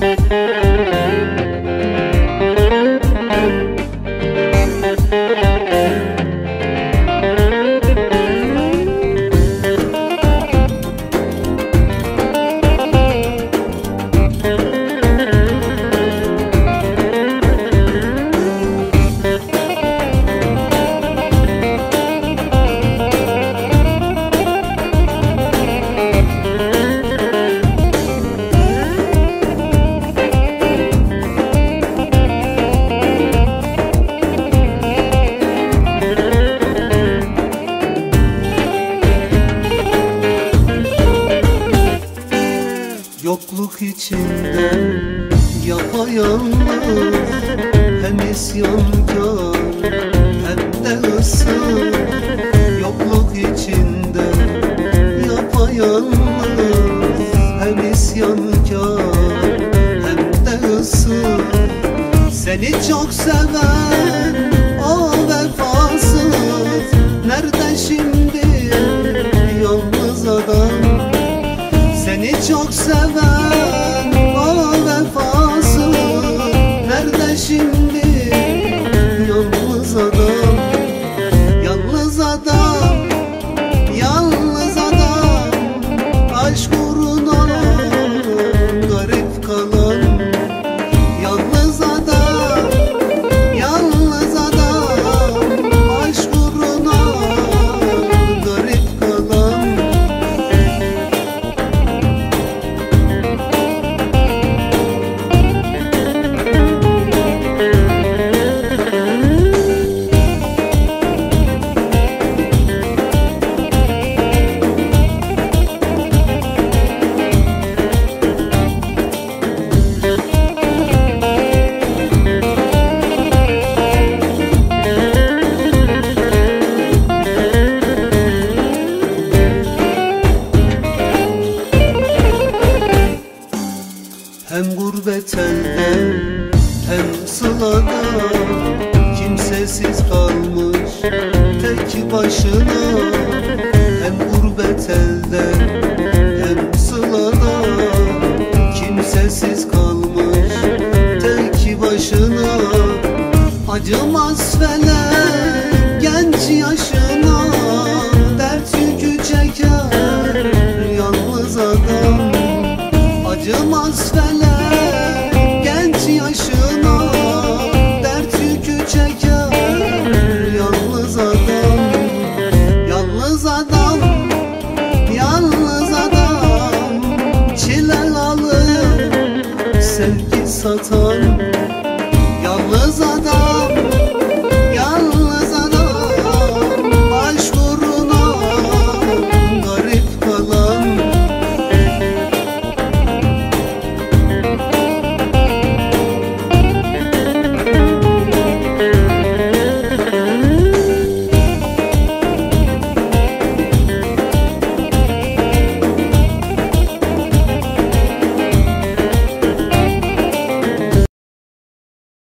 Música Yokluk içinde yapayalnız Hem isyankar hem de ıssız. Yokluk içinde yapayalnız Hem isyankar hem de ıssız. Seni çok seven çok seven Hem gurbet elde hem sılada Kimsesiz kalmış tek başına. Hem gurbet elde hem sılada Kimsesiz kalmış tek başına. Acımaz felek genç yaşına Dert yükü çeker başına Dert yükü çeker. Yalnız adam Yalnız adam Yalnız adam Çilen alır. Sevgi satan Yalnız adam.